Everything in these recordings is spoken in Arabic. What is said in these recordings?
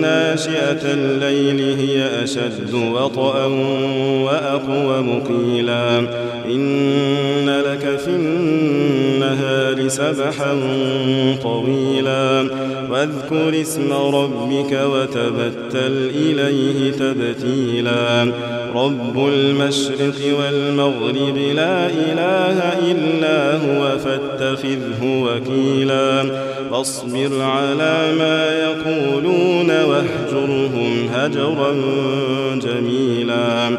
ناشئة الليل هي أشد وطئا وأقوم قيلا إن لك في النهار سبحا طويلا. واذكر اسم ربك وتبتل إليه تبتيلا. رب المشرق والمغرب لا إله إلا هو فاتخذه وكيلا. فاصبر على ما يقولون واهجرهم هجرا جميلا.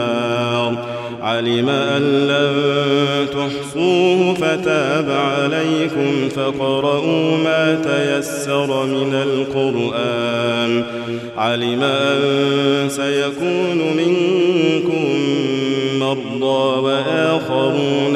علم أن لن تحصوه فتاب عليكم فقرؤوا ما تيسر من القرآن علم أن سيكون منكم مرضى وآخرون